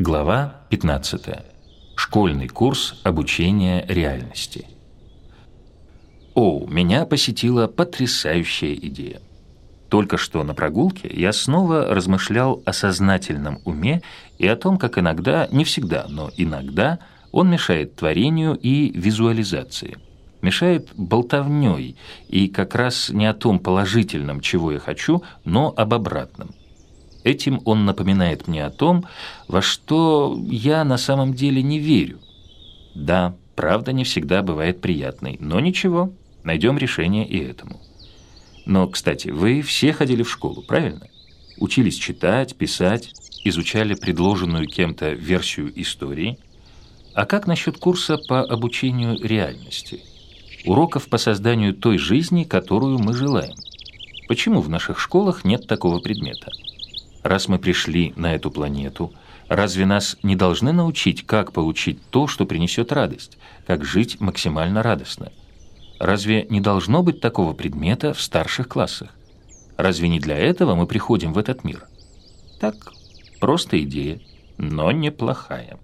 Глава 15. Школьный курс обучения реальности. О, меня посетила потрясающая идея. Только что на прогулке я снова размышлял о сознательном уме и о том, как иногда, не всегда, но иногда он мешает творению и визуализации. Мешает болтовней и как раз не о том положительном, чего я хочу, но об обратном. Этим он напоминает мне о том, во что я на самом деле не верю. Да, правда не всегда бывает приятной, но ничего, найдем решение и этому. Но, кстати, вы все ходили в школу, правильно? Учились читать, писать, изучали предложенную кем-то версию истории. А как насчет курса по обучению реальности? Уроков по созданию той жизни, которую мы желаем. Почему в наших школах нет такого предмета? Раз мы пришли на эту планету, разве нас не должны научить, как получить то, что принесет радость, как жить максимально радостно? Разве не должно быть такого предмета в старших классах? Разве не для этого мы приходим в этот мир? Так, просто идея, но неплохая.